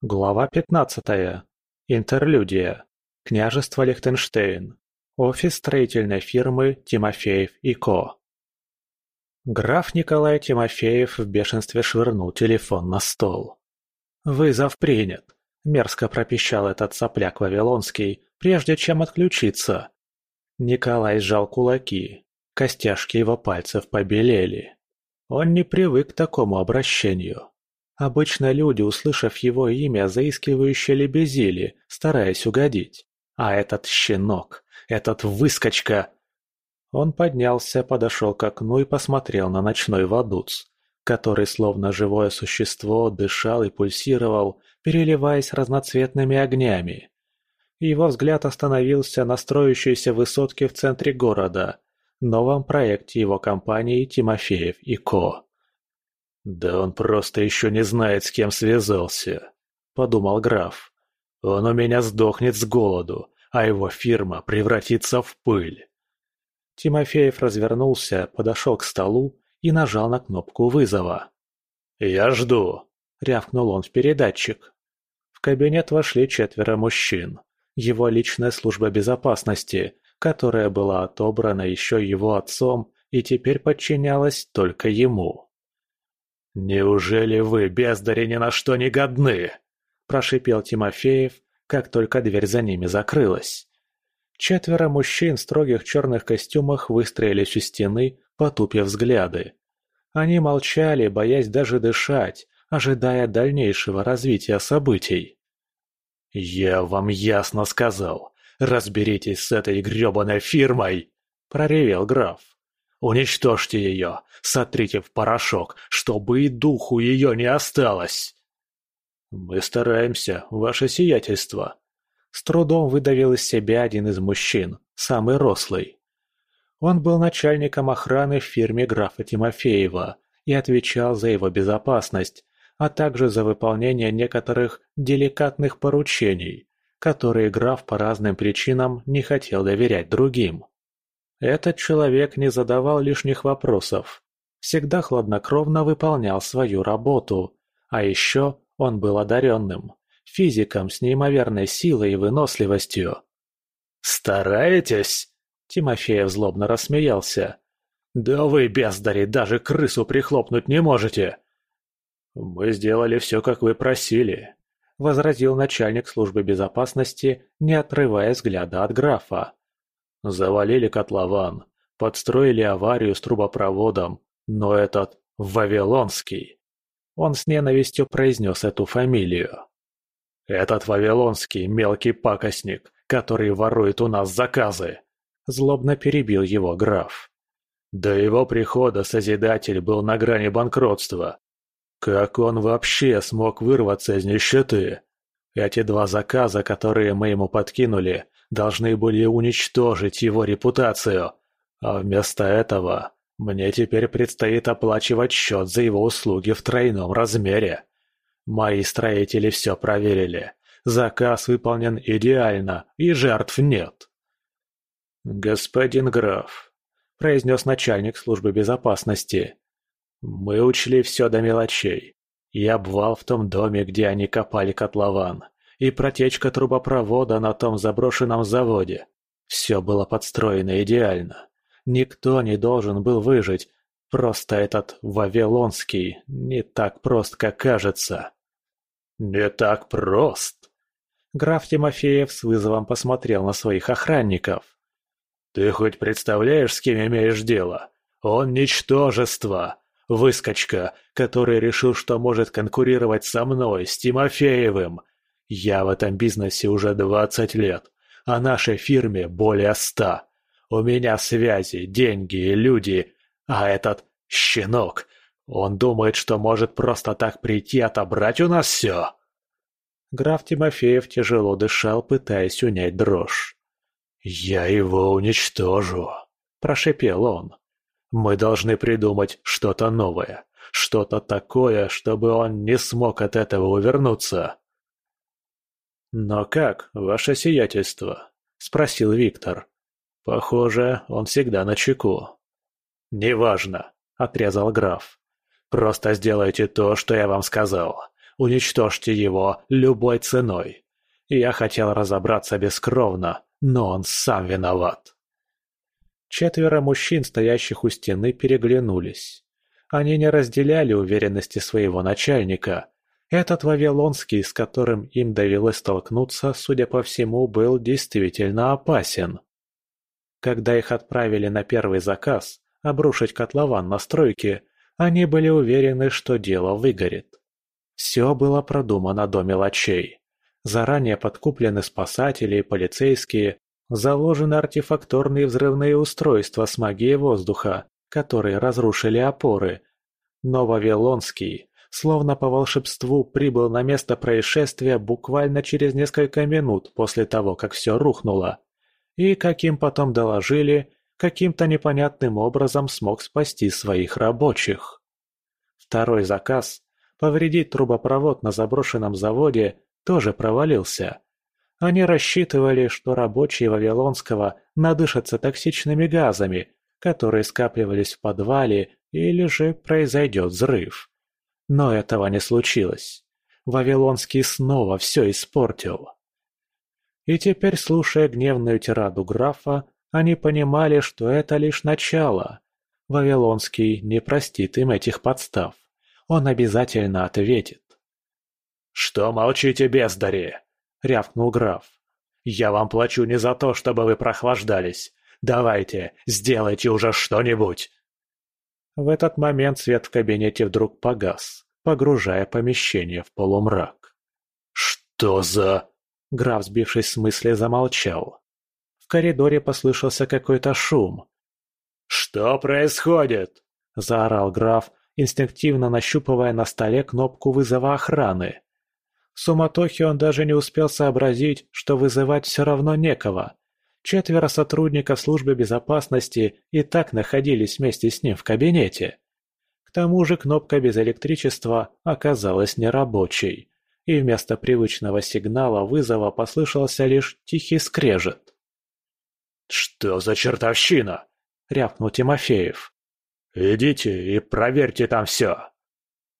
Глава 15. Интерлюдия. Княжество Лихтенштейн. Офис строительной фирмы Тимофеев и Ко. Граф Николай Тимофеев в бешенстве швырнул телефон на стол. «Вызов принят», – мерзко пропищал этот сопляк Вавилонский, прежде чем отключиться. Николай сжал кулаки, костяшки его пальцев побелели. Он не привык к такому обращению. Обычно люди, услышав его имя, заискивающе лебезили, стараясь угодить. А этот щенок, этот выскочка... Он поднялся, подошел к окну и посмотрел на ночной Вадуц, который, словно живое существо, дышал и пульсировал, переливаясь разноцветными огнями. Его взгляд остановился на строящейся высотке в центре города, новом проекте его компании «Тимофеев и Ко». «Да он просто еще не знает, с кем связался», — подумал граф. «Он у меня сдохнет с голоду, а его фирма превратится в пыль». Тимофеев развернулся, подошел к столу и нажал на кнопку вызова. «Я жду», — рявкнул он в передатчик. В кабинет вошли четверо мужчин. Его личная служба безопасности, которая была отобрана еще его отцом и теперь подчинялась только ему. «Неужели вы, бездари, ни на что не годны?» – прошипел Тимофеев, как только дверь за ними закрылась. Четверо мужчин в строгих черных костюмах выстроились у стены, потупив взгляды. Они молчали, боясь даже дышать, ожидая дальнейшего развития событий. «Я вам ясно сказал, разберитесь с этой грёбаной фирмой!» – проревел граф. Уничтожьте ее, сотрите в порошок, чтобы и духу ее не осталось. Мы стараемся, ваше сиятельство. С трудом выдавил из себя один из мужчин, самый рослый. Он был начальником охраны в фирме графа Тимофеева и отвечал за его безопасность, а также за выполнение некоторых деликатных поручений, которые граф по разным причинам не хотел доверять другим. Этот человек не задавал лишних вопросов, всегда хладнокровно выполнял свою работу, а еще он был одаренным, физиком с неимоверной силой и выносливостью. «Стараетесь?» – Тимофеев злобно рассмеялся. «Да вы, бездари, даже крысу прихлопнуть не можете!» «Мы сделали все, как вы просили», – возразил начальник службы безопасности, не отрывая взгляда от графа. Завалили котлован, подстроили аварию с трубопроводом, но этот Вавилонский. Он с ненавистью произнес эту фамилию. «Этот Вавилонский мелкий пакостник, который ворует у нас заказы!» Злобно перебил его граф. До его прихода Созидатель был на грани банкротства. Как он вообще смог вырваться из нищеты? Эти два заказа, которые мы ему подкинули, должны были уничтожить его репутацию, а вместо этого мне теперь предстоит оплачивать счет за его услуги в тройном размере. Мои строители все проверили. Заказ выполнен идеально, и жертв нет. «Господин граф», – произнес начальник службы безопасности, – «мы учли все до мелочей. И обвал в том доме, где они копали котлован и протечка трубопровода на том заброшенном заводе. Все было подстроено идеально. Никто не должен был выжить, просто этот Вавилонский не так прост, как кажется. «Не так прост?» Граф Тимофеев с вызовом посмотрел на своих охранников. «Ты хоть представляешь, с кем имеешь дело? Он ничтожество, выскочка, который решил, что может конкурировать со мной, с Тимофеевым, я в этом бизнесе уже двадцать лет, а нашей фирме более ста. У меня связи, деньги и люди, а этот щенок, он думает, что может просто так прийти отобрать у нас все. Граф Тимофеев тяжело дышал, пытаясь унять дрожь. «Я его уничтожу», – прошепел он. «Мы должны придумать что-то новое, что-то такое, чтобы он не смог от этого увернуться». «Но как, ваше сиятельство?» – спросил Виктор. «Похоже, он всегда на чеку». «Неважно», – отрезал граф. «Просто сделайте то, что я вам сказал. Уничтожьте его любой ценой. Я хотел разобраться бескровно, но он сам виноват». Четверо мужчин, стоящих у стены, переглянулись. Они не разделяли уверенности своего начальника. Этот Вавилонский, с которым им довелось столкнуться, судя по всему, был действительно опасен. Когда их отправили на первый заказ, обрушить котлован на стройке, они были уверены, что дело выгорит. Все было продумано до мелочей. Заранее подкуплены спасатели и полицейские, заложены артефакторные взрывные устройства с магией воздуха, которые разрушили опоры. Но Вавилонский, словно по волшебству, прибыл на место происшествия буквально через несколько минут после того, как все рухнуло. И, как им потом доложили, каким-то непонятным образом смог спасти своих рабочих. Второй заказ – повредить трубопровод на заброшенном заводе – тоже провалился. Они рассчитывали, что рабочие Вавилонского надышатся токсичными газами, которые скапливались в подвале, или же произойдет взрыв. Но этого не случилось. Вавилонский снова все испортил. И теперь, слушая гневную тираду графа, они понимали, что это лишь начало. Вавилонский не простит им этих подстав. Он обязательно ответит. «Что молчите, бездари?» — рявкнул граф. «Я вам плачу не за то, чтобы вы прохлаждались. Давайте, сделайте уже что-нибудь!» В этот момент свет в кабинете вдруг погас, погружая помещение в полумрак. «Что за...» Граф, сбившись с мысли, замолчал. В коридоре послышался какой-то шум. «Что происходит?» – заорал граф, инстинктивно нащупывая на столе кнопку вызова охраны. В суматохе он даже не успел сообразить, что вызывать все равно некого. Четверо сотрудников службы безопасности и так находились вместе с ним в кабинете. К тому же кнопка без электричества оказалась нерабочей, и вместо привычного сигнала вызова послышался лишь тихий скрежет. «Что за чертовщина?» — рявкнул Тимофеев. «Идите и проверьте там все».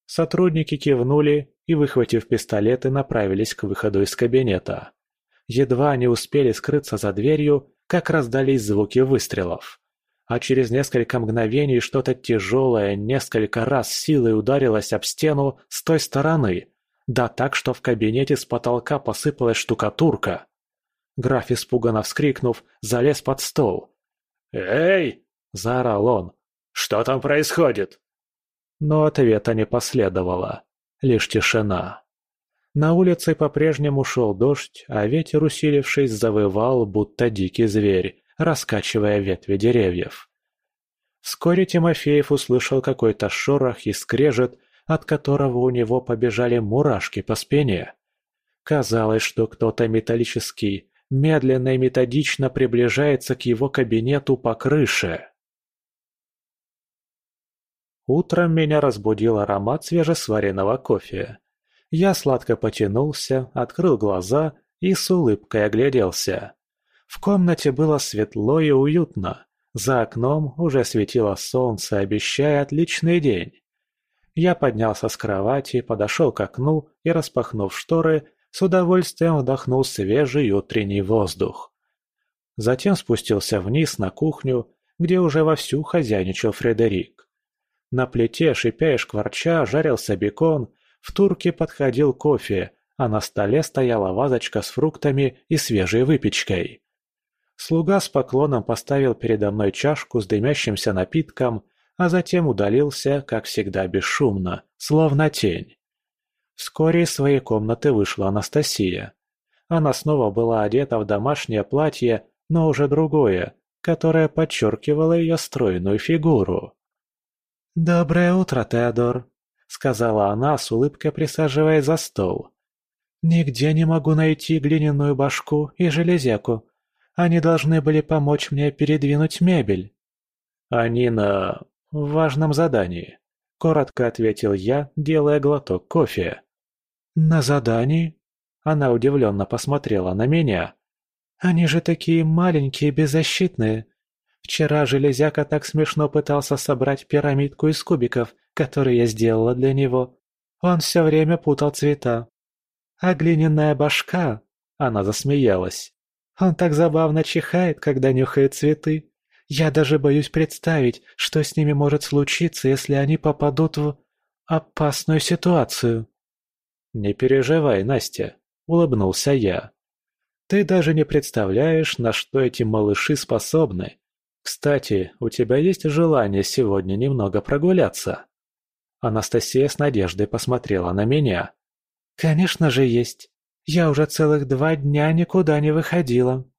Сотрудники кивнули и, выхватив пистолеты, направились к выходу из кабинета. Едва они успели скрыться за дверью, как раздались звуки выстрелов. А через несколько мгновений что-то тяжелое несколько раз силой ударилось об стену с той стороны, да так, что в кабинете с потолка посыпалась штукатурка. Граф, испуганно вскрикнув, залез под стол. «Эй!» – заорал он. «Что там происходит?» Но ответа не последовало. Лишь тишина. На улице по-прежнему шел дождь, а ветер, усилившись, завывал, будто дикий зверь, раскачивая ветви деревьев. Вскоре Тимофеев услышал какой-то шорох и скрежет, от которого у него побежали мурашки по спине. Казалось, что кто-то металлический медленно и методично приближается к его кабинету по крыше. Утром меня разбудил аромат свежесваренного кофе. Я сладко потянулся, открыл глаза и с улыбкой огляделся. В комнате было светло и уютно. За окном уже светило солнце, обещая отличный день. Я поднялся с кровати, подошел к окну и, распахнув шторы, с удовольствием вдохнул свежий утренний воздух. Затем спустился вниз на кухню, где уже вовсю хозяйничал Фредерик. На плите, шипя и шкварча, жарился бекон, в турке подходил кофе, а на столе стояла вазочка с фруктами и свежей выпечкой. Слуга с поклоном поставил передо мной чашку с дымящимся напитком, а затем удалился, как всегда бесшумно, словно тень. Вскоре из своей комнаты вышла Анастасия. Она снова была одета в домашнее платье, но уже другое, которое подчеркивало ее стройную фигуру. «Доброе утро, Теодор», — сказала она с улыбкой, присаживаясь за стол. «Нигде не могу найти глиняную башку и железяку. Они должны были помочь мне передвинуть мебель». «Они на... важном задании», — коротко ответил я, делая глоток кофе. «На задании?» Она удивленно посмотрела на меня. «Они же такие маленькие, беззащитные. Вчера железяка так смешно пытался собрать пирамидку из кубиков, которую я сделала для него. Он все время путал цвета. А глиняная башка, она засмеялась. Он так забавно чихает, когда нюхает цветы. Я даже боюсь представить, что с ними может случиться, если они попадут в опасную ситуацию. «Не переживай, Настя», — улыбнулся я. «Ты даже не представляешь, на что эти малыши способны. Кстати, у тебя есть желание сегодня немного прогуляться?» Анастасия с надеждой посмотрела на меня. «Конечно же есть. Я уже целых два дня никуда не выходила».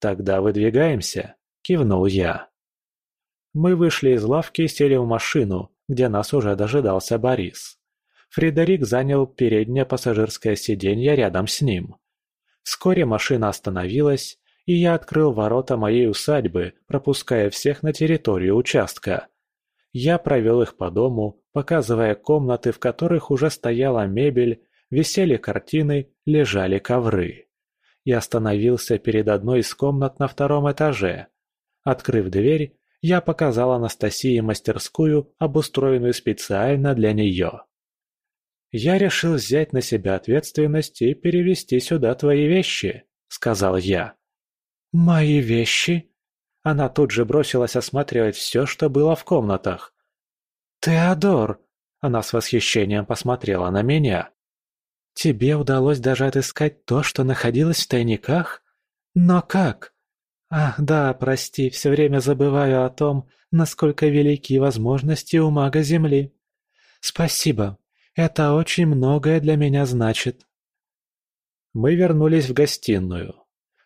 «Тогда выдвигаемся», — кивнул я. Мы вышли из лавки и сели в машину, где нас уже дожидался Борис. Фредерик занял переднее пассажирское сиденье рядом с ним. Вскоре машина остановилась, и я открыл ворота моей усадьбы, пропуская всех на территорию участка. Я провел их по дому, показывая комнаты, в которых уже стояла мебель, висели картины, лежали ковры. Я остановился перед одной из комнат на втором этаже. Открыв дверь, я показал Анастасии мастерскую, обустроенную специально для нее. «Я решил взять на себя ответственность и перевести сюда твои вещи», — сказал я. «Мои вещи?» Она тут же бросилась осматривать все, что было в комнатах. «Теодор!» — она с восхищением посмотрела на меня. «Тебе удалось даже отыскать то, что находилось в тайниках? Но как?» «Ах, да, прости, все время забываю о том, насколько велики возможности у мага Земли. Спасибо, это очень многое для меня значит. Мы вернулись в гостиную.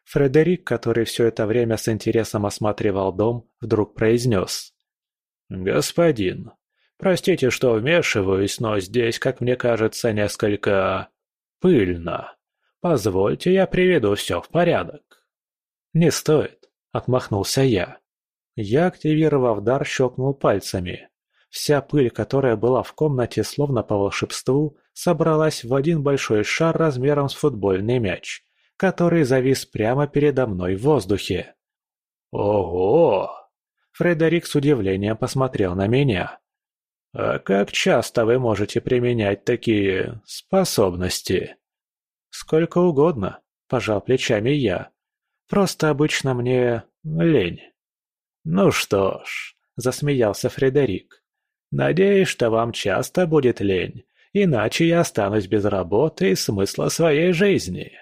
Фредерик, который все это время с интересом осматривал дом, вдруг произнес. «Господин, простите, что вмешиваюсь, но здесь, как мне кажется, несколько... пыльно. Позвольте, я приведу все в порядок». «Не стоит», — отмахнулся я. Я, активировав дар, щелкнул пальцами. Вся пыль, которая была в комнате, словно по волшебству, собралась в один большой шар размером с футбольный мяч, который завис прямо передо мной в воздухе. «Ого!» Фредерик с удивлением посмотрел на меня. «А как часто вы можете применять такие способности?» «Сколько угодно», – пожал плечами я. «Просто обычно мне лень». «Ну что ж», – засмеялся Фредерик. Надеюсь, что вам часто будет лень, иначе я останусь без работы и смысла своей жизни».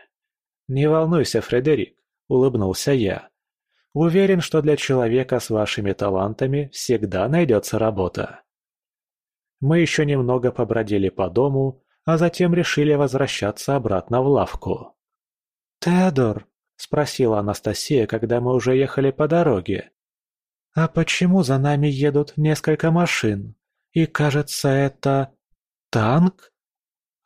«Не волнуйся, Фредерик», — улыбнулся я. «Уверен, что для человека с вашими талантами всегда найдется работа». Мы еще немного побродили по дому, а затем решили возвращаться обратно в лавку. «Теодор», — спросила Анастасия, когда мы уже ехали по дороге, «А почему за нами едут несколько машин? И, кажется, это... танк?»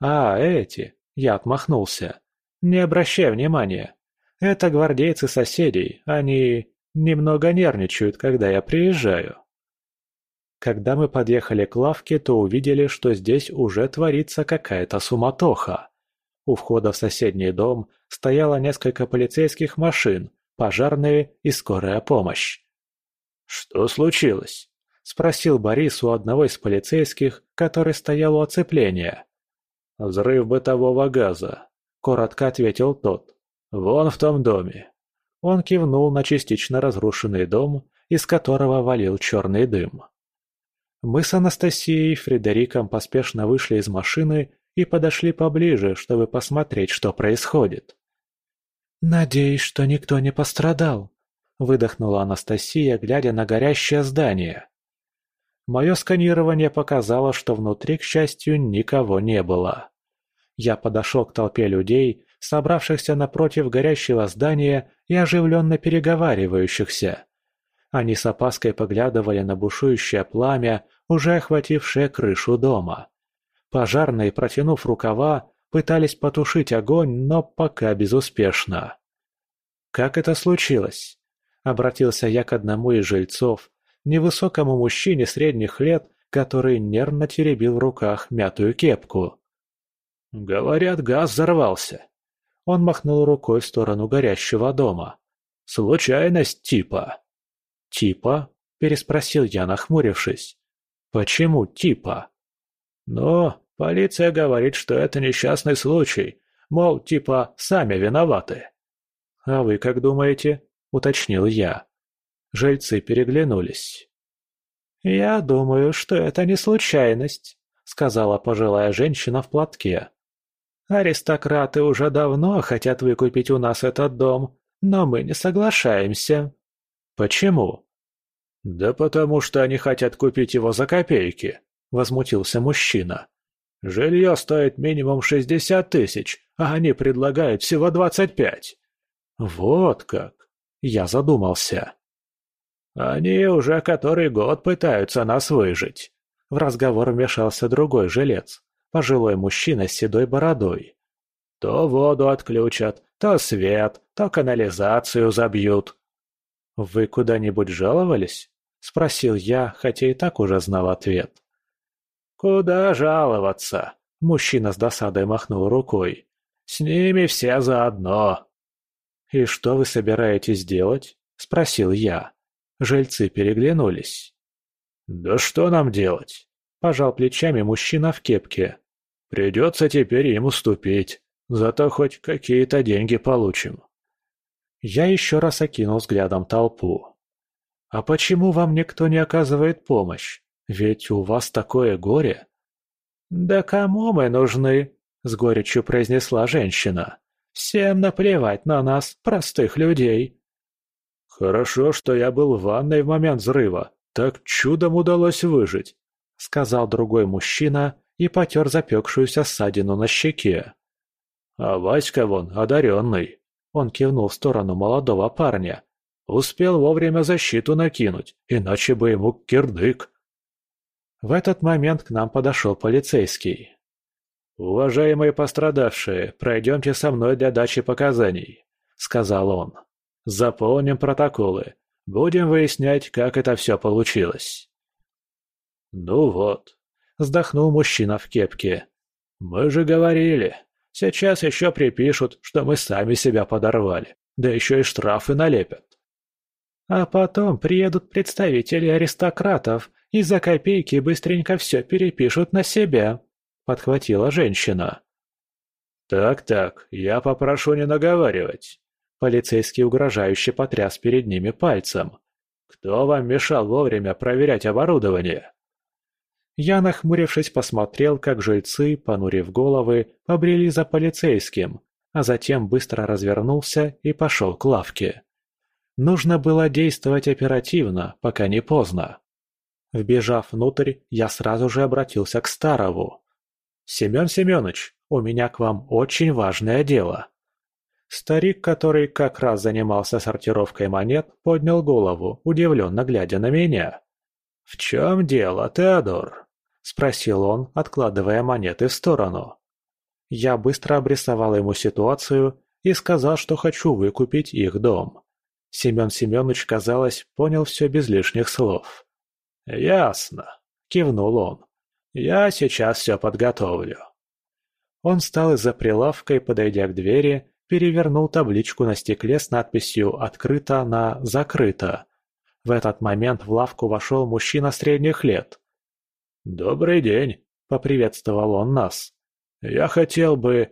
«А, эти!» — я отмахнулся. «Не обращай внимания. Это гвардейцы соседей. Они немного нервничают, когда я приезжаю». Когда мы подъехали к лавке, то увидели, что здесь уже творится какая-то суматоха. У входа в соседний дом стояло несколько полицейских машин, пожарные и скорая помощь. «Что случилось?» – спросил Борис у одного из полицейских, который стоял у оцепления. «Взрыв бытового газа», – коротко ответил тот. «Вон в том доме». Он кивнул на частично разрушенный дом, из которого валил черный дым. Мы с Анастасией и Фредериком поспешно вышли из машины и подошли поближе, чтобы посмотреть, что происходит. «Надеюсь, что никто не пострадал», выдохнула Анастасия, глядя на горящее здание. Мое сканирование показало, что внутри, к счастью, никого не было. Я подошел к толпе людей, собравшихся напротив горящего здания и оживленно переговаривающихся. Они с опаской поглядывали на бушующее пламя, уже охватившее крышу дома. Пожарные, протянув рукава, пытались потушить огонь, но пока безуспешно. Как это случилось? Обратился я к одному из жильцов, невысокому мужчине средних лет, который нервно теребил в руках мятую кепку. «Говорят, газ взорвался». Он махнул рукой в сторону горящего дома. «Случайность типа». «Типа?» – переспросил я, нахмурившись. «Почему типа?» «Но, Полиция говорит, что это несчастный случай, мол, типа, сами виноваты. «А вы как думаете?» – уточнил я. Жильцы переглянулись. «Я думаю, что это не случайность», — сказала пожилая женщина в платке. «Аристократы уже давно хотят выкупить у нас этот дом, но мы не соглашаемся». «Почему?» «Да потому что они хотят купить его за копейки», — возмутился мужчина. «Жилье стоит минимум шестьдесят тысяч, а они предлагают всего двадцать пять». «Вот как!» — я задумался. «Они уже который год пытаются нас выжить». В разговор вмешался другой жилец, пожилой мужчина с седой бородой. «То воду отключат, то свет, то канализацию забьют». «Вы куда-нибудь жаловались?» — спросил я, хотя и так уже знал ответ. «Куда жаловаться?» — мужчина с досадой махнул рукой. «С ними все заодно». «И что вы собираетесь делать?» — спросил я. Жильцы переглянулись. «Да что нам делать?» – пожал плечами мужчина в кепке. «Придется теперь им уступить, зато хоть какие-то деньги получим». Я еще раз окинул взглядом толпу. «А почему вам никто не оказывает помощь? Ведь у вас такое горе». «Да кому мы нужны?» – с горечью произнесла женщина. «Всем наплевать на нас, простых людей. «Хорошо, что я был в ванной в момент взрыва. Так чудом удалось выжить», — сказал другой мужчина и потер запекшуюся ссадину на щеке. «А Васька вон одаренный», — он кивнул в сторону молодого парня. «Успел вовремя защиту накинуть, иначе бы ему кирдык». В этот момент к нам подошел полицейский. «Уважаемые пострадавшие, пройдемте со мной для дачи показаний», — сказал он. Заполним протоколы. Будем выяснять, как это все получилось. Ну вот, вздохнул мужчина в кепке. Мы же говорили. Сейчас еще припишут, что мы сами себя подорвали. Да еще и штрафы налепят. А потом приедут представители аристократов и за копейки быстренько все перепишут на себя, подхватила женщина. Так-так, я попрошу не наговаривать. Полицейский угрожающе потряс перед ними пальцем. «Кто вам мешал вовремя проверять оборудование?» Я, нахмурившись, посмотрел, как жильцы, понурив головы, побрели за полицейским, а затем быстро развернулся и пошел к лавке. Нужно было действовать оперативно, пока не поздно. Вбежав внутрь, я сразу же обратился к Старову. «Семен Семенович, у меня к вам очень важное дело». Старик, который как раз занимался сортировкой монет, поднял голову, удивленно глядя на меня. «В чем дело, Теодор?» – спросил он, откладывая монеты в сторону. Я быстро обрисовал ему ситуацию и сказал, что хочу выкупить их дом. Семен Семенович, казалось, понял все без лишних слов. «Ясно», – кивнул он. «Я сейчас все подготовлю». Он встал из-за прилавка и, подойдя к двери, перевернул табличку на стекле с надписью «Открыто» на «Закрыто». В этот момент в лавку вошел мужчина средних лет. «Добрый день», — поприветствовал он нас. «Я хотел бы...»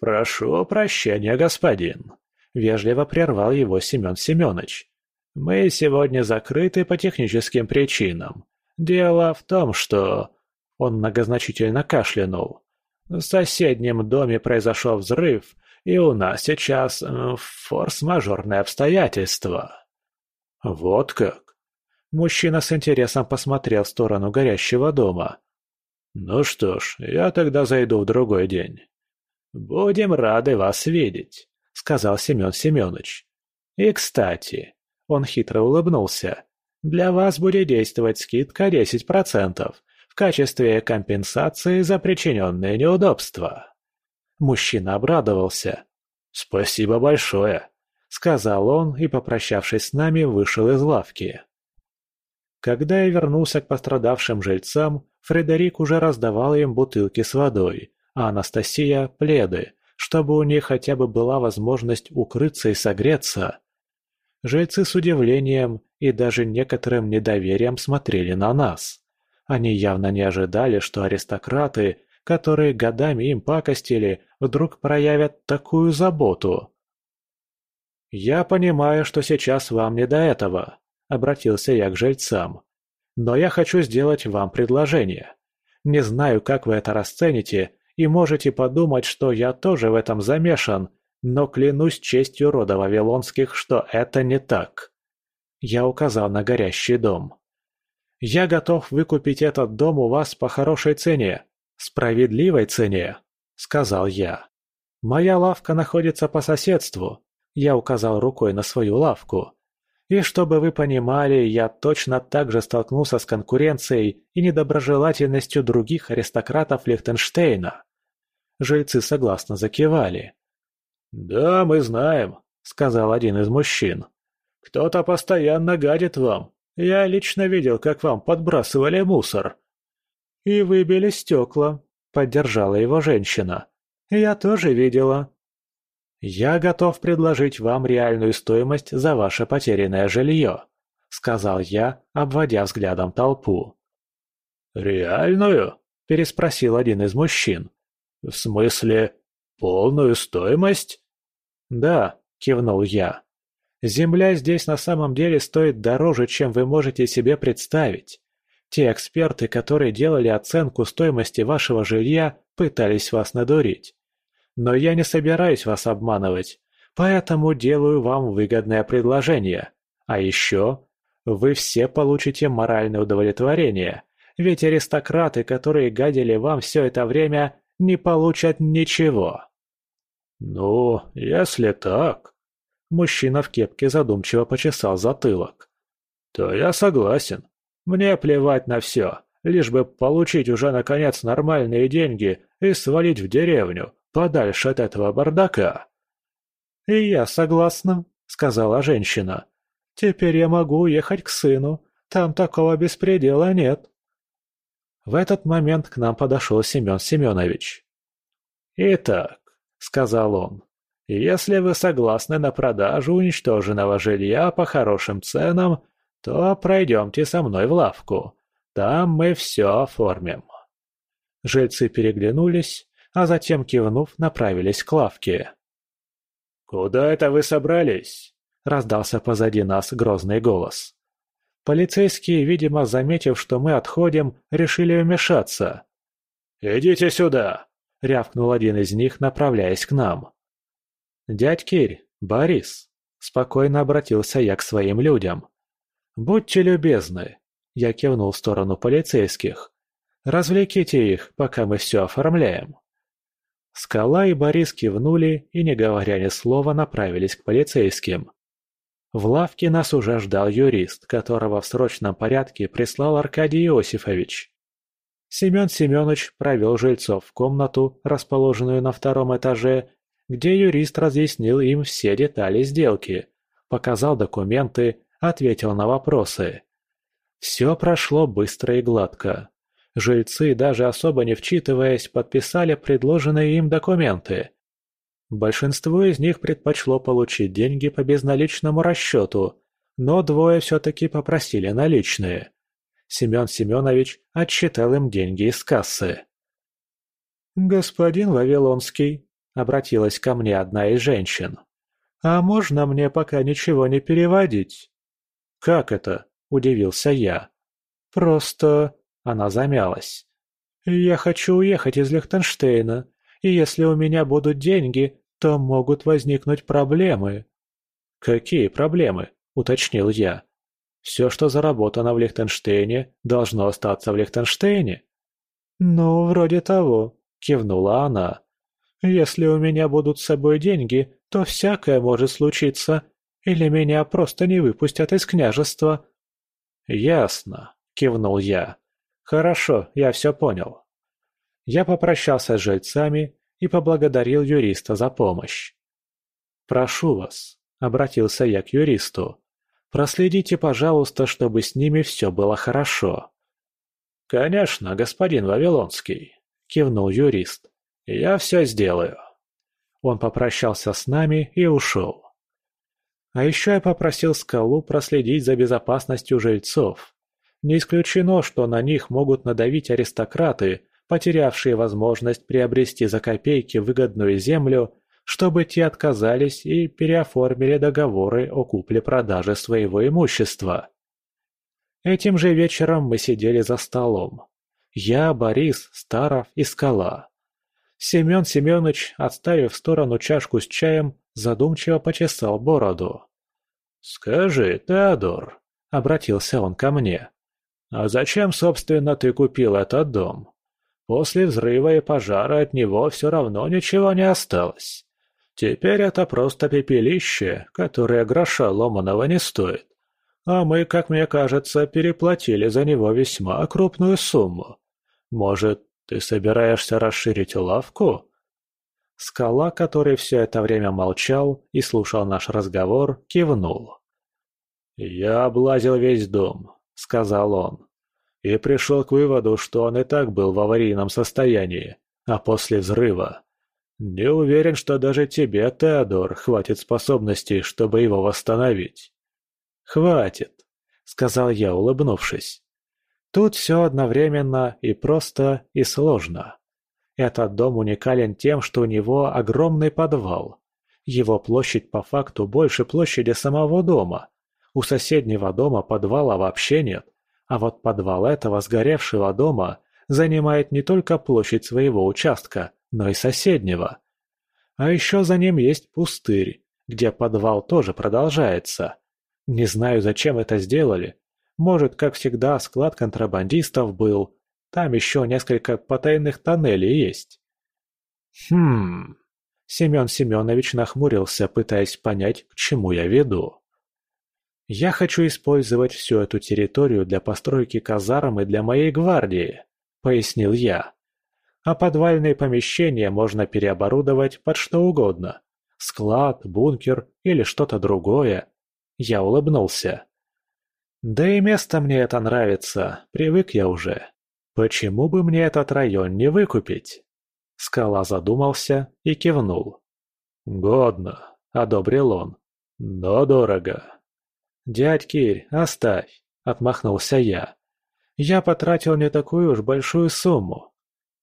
«Прошу прощения, господин», — вежливо прервал его Семен Семенович. «Мы сегодня закрыты по техническим причинам. Дело в том, что...» Он многозначительно кашлянул. «В соседнем доме произошел взрыв, и у нас сейчас форс-мажорные обстоятельства». «Вот как?» Мужчина с интересом посмотрел в сторону горящего дома. «Ну что ж, я тогда зайду в другой день». «Будем рады вас видеть», — сказал Семен Семенович. «И, кстати», — он хитро улыбнулся, — «для вас будет действовать скидка 10% в качестве компенсации за причиненные неудобства». Мужчина обрадовался. «Спасибо большое», — сказал он и, попрощавшись с нами, вышел из лавки. Когда я вернулся к пострадавшим жильцам, Фредерик уже раздавал им бутылки с водой, а Анастасия – пледы, чтобы у них хотя бы была возможность укрыться и согреться. Жильцы с удивлением и даже некоторым недоверием смотрели на нас. Они явно не ожидали, что аристократы которые годами им пакостили, вдруг проявят такую заботу? «Я понимаю, что сейчас вам не до этого», — обратился я к жильцам. «Но я хочу сделать вам предложение. Не знаю, как вы это расцените, и можете подумать, что я тоже в этом замешан, но клянусь честью рода Вавилонских, что это не так». Я указал на горящий дом. «Я готов выкупить этот дом у вас по хорошей цене, справедливой цене», — сказал я. «Моя лавка находится по соседству, я указал рукой на свою лавку. И чтобы вы понимали, я точно так же столкнулся с конкуренцией и недоброжелательностью других аристократов Лихтенштейна. Жильцы согласно закивали. «Да, мы знаем», — сказал один из мужчин. «Кто-то постоянно гадит вам. Я лично видел, как вам подбрасывали мусор». «И выбили стекла», — поддержала его женщина. «Я тоже видела», «Я готов предложить вам реальную стоимость за ваше потерянное жилье», — сказал я, обводя взглядом толпу. «Реальную?» — переспросил один из мужчин. «В смысле, полную стоимость?» «Да», — кивнул я. «Земля здесь на самом деле стоит дороже, чем вы можете себе представить. Те эксперты, которые делали оценку стоимости вашего жилья, пытались вас надурить. Но я не собираюсь вас обманывать, поэтому делаю вам выгодное предложение. А еще вы все получите моральное удовлетворение, ведь аристократы, которые гадили вам все это время, не получат ничего. Ну, если так... Мужчина в кепке задумчиво почесал затылок. То я согласен. Мне плевать на все, лишь бы получить уже наконец нормальные деньги и свалить в деревню, подальше от этого бардака». «И я согласна», — сказала женщина. «Теперь я могу уехать к сыну. Там такого беспредела нет». В этот момент к нам подошел Семен Семенович. «Итак», — сказал он, — «если вы согласны на продажу уничтоженного жилья по хорошим ценам, то пройдемте со мной в лавку. Там мы все оформим». Жильцы переглянулись, а затем, кивнув, направились к лавке. «Куда это вы собрались?» – раздался позади нас грозный голос. Полицейские, видимо, заметив, что мы отходим, решили вмешаться. «Идите сюда!» – рявкнул один из них, направляясь к нам. «Дядь Кирь, Борис!» – спокойно обратился я к своим людям. «Будьте любезны!» – я кивнул в сторону полицейских. «Развлеките их, пока мы все оформляем». Скала и Борис кивнули и, не говоря ни слова, направились к полицейским. В лавке нас уже ждал юрист, которого в срочном порядке прислал Аркадий Иосифович. Семен Семенович провел жильцов в комнату, расположенную на втором этаже, где юрист разъяснил им все детали сделки, показал документы, ответил на вопросы. Все прошло быстро и гладко. Жильцы, даже особо не вчитываясь, подписали предложенные им документы. Большинство из них предпочло получить деньги по безналичному расчету, но двое все-таки попросили наличные. Семен Семенович отсчитал им деньги из кассы. «Господин Вавилонский», — обратилась ко мне одна из женщин, — «а можно мне пока ничего не переводить?» «Как это?» — удивился я. «Просто она замялась. «Я хочу уехать из Лихтенштейна, и если у меня будут деньги, то могут возникнуть проблемы». «Какие проблемы?» – уточнил я. «Все, что заработано в Лихтенштейне, должно остаться в Лихтенштейне?» «Ну, вроде того», – кивнула она. «Если у меня будут с собой деньги, то всякое может случиться, или меня просто не выпустят из княжества». «Ясно», – кивнул я. «Хорошо, я все понял». Я попрощался с жильцами и поблагодарил юриста за помощь. «Прошу вас», — обратился я к юристу, — «проследите, пожалуйста, чтобы с ними все было хорошо». «Конечно, господин Вавилонский», — кивнул юрист. «Я все сделаю». Он попрощался с нами и ушел. А еще я попросил скалу проследить за безопасностью жильцов. Не исключено, что на них могут надавить аристократы, потерявшие возможность приобрести за копейки выгодную землю, чтобы те отказались и переоформили договоры о купле-продаже своего имущества. Этим же вечером мы сидели за столом. Я, Борис, Старов и Скала. Семен Семенович, отставив в сторону чашку с чаем, задумчиво почесал бороду. «Скажи, Теодор», — обратился он ко мне, — «а зачем, собственно, ты купил этот дом? После взрыва и пожара от него все равно ничего не осталось. Теперь это просто пепелище, которое гроша ломаного не стоит. А мы, как мне кажется, переплатили за него весьма крупную сумму. Может, ты собираешься расширить лавку?» Скала, который все это время молчал и слушал наш разговор, кивнул. «Я облазил весь дом», — сказал он и пришел к выводу, что он и так был в аварийном состоянии, а после взрыва. Не уверен, что даже тебе, Теодор, хватит способностей, чтобы его восстановить. «Хватит», — сказал я, улыбнувшись. «Тут все одновременно и просто, и сложно. Этот дом уникален тем, что у него огромный подвал. Его площадь по факту больше площади самого дома. У соседнего дома подвала вообще нет. А вот подвал этого сгоревшего дома занимает не только площадь своего участка, но и соседнего. А еще за ним есть пустырь, где подвал тоже продолжается. Не знаю, зачем это сделали. Может, как всегда, склад контрабандистов был. Там еще несколько потайных тоннелей есть. Хм... Семен Семенович нахмурился, пытаясь понять, к чему я веду. Я хочу использовать всю эту территорию для постройки казармы для моей гвардии, пояснил я. А подвальные помещения можно переоборудовать под что угодно. Склад, бункер или что-то другое. Я улыбнулся. Да и место мне это нравится, привык я уже. Почему бы мне этот район не выкупить? Скала задумался и кивнул. «Годно», — одобрил он. «Но дорого». «Дядь Кирь, оставь!» – отмахнулся я. «Я потратил не такую уж большую сумму».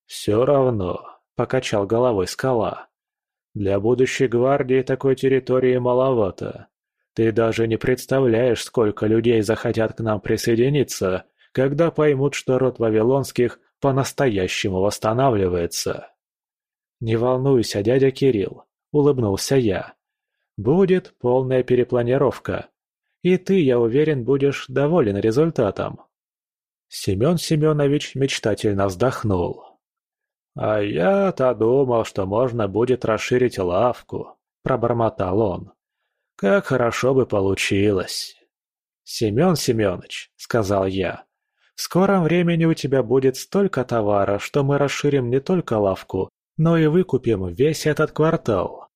«Все равно», – покачал головой скала. «Для будущей гвардии такой территории маловато. Ты даже не представляешь, сколько людей захотят к нам присоединиться, когда поймут, что род Вавилонских по-настоящему восстанавливается». «Не волнуйся, дядя Кирилл», – улыбнулся я. «Будет полная перепланировка. И ты, я уверен, будешь доволен результатом. Семен Семенович мечтательно вздохнул. «А я-то думал, что можно будет расширить лавку», – пробормотал он. «Как хорошо бы получилось!» «Семен Семенович», – сказал я, – «в скором времени у тебя будет столько товара, что мы расширим не только лавку, но и выкупим весь этот квартал».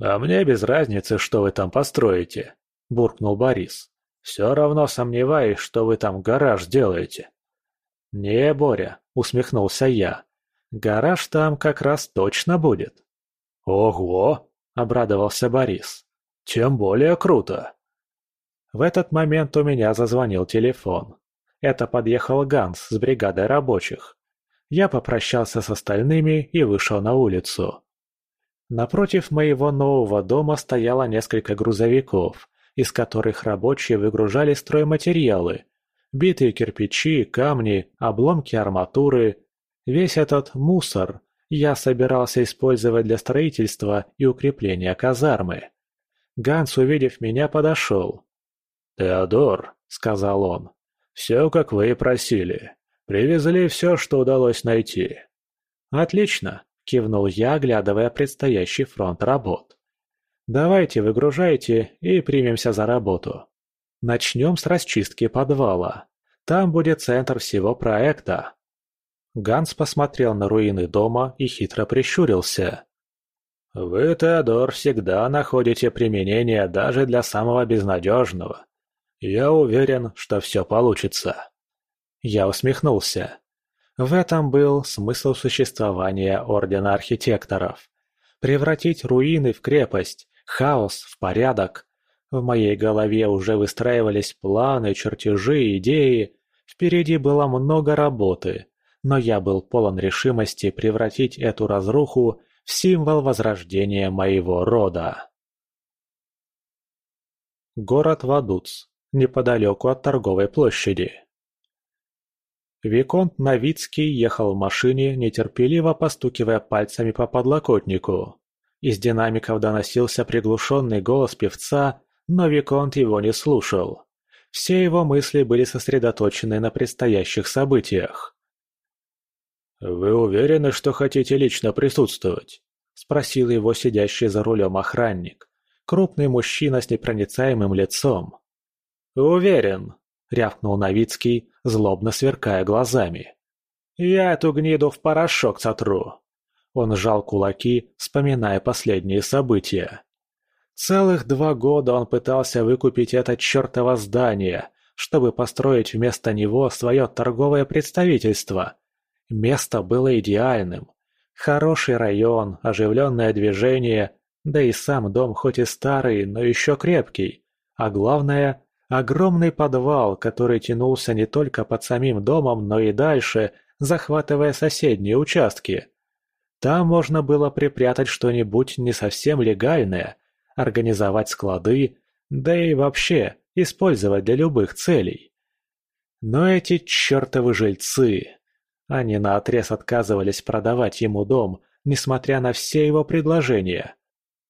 «А мне без разницы, что вы там построите», – буркнул Борис. «Все равно сомневаюсь, что вы там гараж делаете». «Не, Боря», – усмехнулся я. «Гараж там как раз точно будет». «Ого!» – обрадовался Борис. «Тем более круто!» В этот момент у меня зазвонил телефон. Это подъехал Ганс с бригадой рабочих. Я попрощался с остальными и вышел на улицу. Напротив моего нового дома стояло несколько грузовиков, из которых рабочие выгружали стройматериалы. Битые кирпичи, камни, обломки арматуры. Весь этот мусор я собирался использовать для строительства и укрепления казармы. Ганс, увидев меня, подошел. «Теодор», — сказал он, — «все, как вы и просили. Привезли все, что удалось найти». «Отлично», — кивнул я, оглядывая предстоящий фронт работ. Давайте выгружайте и примемся за работу. Начнем с расчистки подвала. Там будет центр всего проекта. Ганс посмотрел на руины дома и хитро прищурился. «Вы, Теодор, всегда находите применение даже для самого безнадежного. Я уверен, что все получится». Я усмехнулся. В этом был смысл существования Ордена Архитекторов. Превратить руины в крепость, Хаос в порядок. В моей голове уже выстраивались планы, чертежи, идеи. Впереди было много работы. но я был полон решимости превратить эту разруху в символ возрождения моего рода. Город Вадуц, неподалеку от торговой площади. Виконт Новицкий ехал в машине, нетерпеливо постукивая пальцами по подлокотнику. Из динамиков доносился приглушенный голос певца, но Виконт его не слушал. Все его мысли были сосредоточены на предстоящих событиях. «Вы уверены, что хотите лично присутствовать?» – спросил его сидящий за рулем охранник. Крупный мужчина с непроницаемым лицом. «Уверен», – рявкнул Новицкий, злобно сверкая глазами. «Я эту гниду в порошок сотру!» Он сжал кулаки, вспоминая последние события. Целых два года он пытался выкупить это чертово здание, чтобы построить вместо него свое торговое представительство – Место было идеальным. Хороший район, оживленное движение, да и сам дом хоть и старый, но еще крепкий. А главное, огромный подвал, который тянулся не только под самим домом, но и дальше, захватывая соседние участки. Там можно было припрятать что-нибудь не совсем легальное, организовать склады, да и вообще использовать для любых целей. Но эти чертовы жильцы, они наотрез отказывались продавать ему дом, несмотря на все его предложения.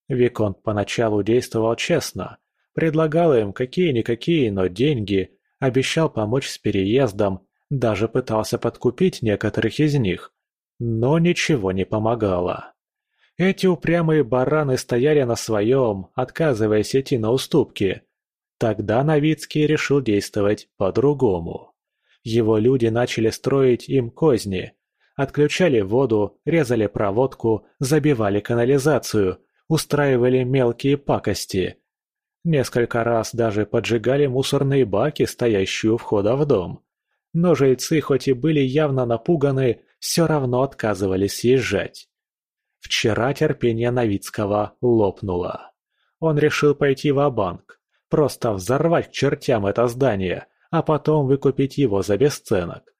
Виконт поначалу действовал честно, предлагал им какие-никакие, но деньги, обещал помочь с переездом, даже пытался подкупить некоторых из них. Но ничего не помогало. Эти упрямые бараны стояли на своем, отказываясь идти на уступки. Тогда Новицкий решил действовать по-другому. Его люди начали строить им козни. Отключали воду, резали проводку, забивали канализацию, устраивали мелкие пакости. Несколько раз даже поджигали мусорные баки, стоящие у входа в дом. Но жильцы, хоть и были явно напуганы, все равно отказывались съезжать. Вчера терпение Новицкого лопнуло. Он решил пойти в банк просто взорвать к чертям это здание, а потом выкупить его за бесценок.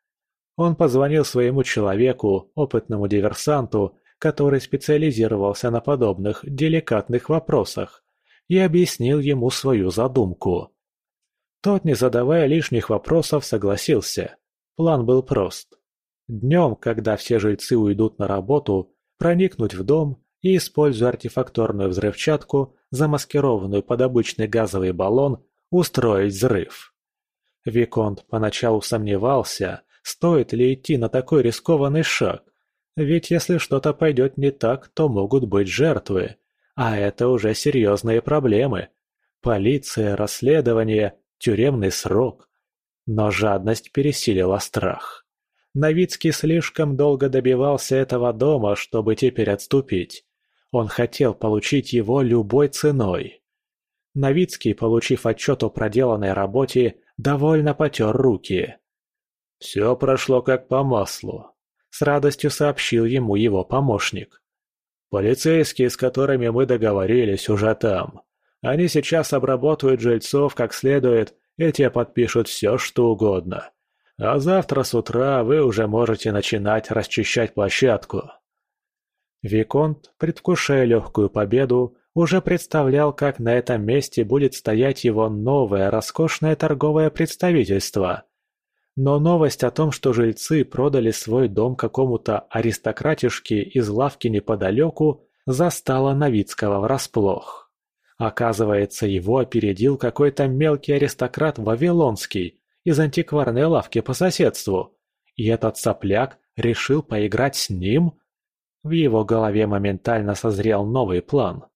Он позвонил своему человеку, опытному диверсанту, который специализировался на подобных деликатных вопросах, и объяснил ему свою задумку. Тот, не задавая лишних вопросов, согласился. План был прост. Днем, когда все жильцы уйдут на работу, проникнуть в дом и, используя артефакторную взрывчатку, замаскированную под обычный газовый баллон, устроить взрыв. Виконт поначалу сомневался, стоит ли идти на такой рискованный шаг. Ведь если что-то пойдет не так, то могут быть жертвы. А это уже серьезные проблемы. Полиция, расследование, тюремный срок. Но жадность пересилила страх. Новицкий слишком долго добивался этого дома, чтобы теперь отступить. Он хотел получить его любой ценой. Новицкий, получив отчет о проделанной работе, довольно потер руки. «Все прошло как по маслу», — с радостью сообщил ему его помощник. «Полицейские, с которыми мы договорились, уже там. Они сейчас обработают жильцов как следует, и те подпишут все, что угодно. А завтра с утра вы уже можете начинать расчищать площадку». Виконт, предвкушая легкую победу, уже представлял, как на этом месте будет стоять его новое роскошное торговое представительство. Но новость о том, что жильцы продали свой дом какому-то аристократишке из лавки неподалеку, застала Новицкого врасплох. Оказывается, его опередил какой-то мелкий аристократ Вавилонский из антикварной лавки по соседству. И этот сопляк решил поиграть с ним? В его голове моментально созрел новый план.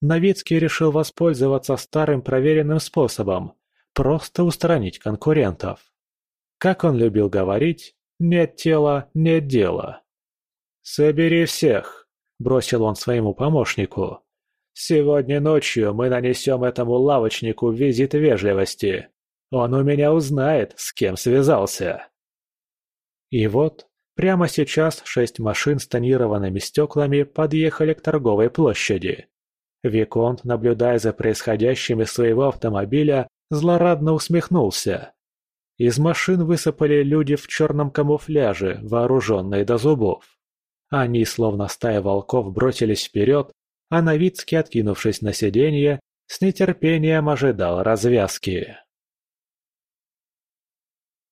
Новицкий решил воспользоваться старым проверенным способом – просто устранить конкурентов. Как он любил говорить, нет тела – нет дела. «Собери всех», – бросил он своему помощнику. «Сегодня ночью мы нанесем этому лавочнику визит вежливости. Он у меня узнает, с кем связался». И вот, прямо сейчас шесть машин с тонированными стеклами подъехали к торговой площади. Виконт, наблюдая за происходящим из своего автомобиля, злорадно усмехнулся. Из машин высыпали люди в черном камуфляже, вооруженные до зубов. Они, словно стая волков, бросились вперед, а Новицкий, откинувшись на сиденье, с нетерпением ожидал развязки.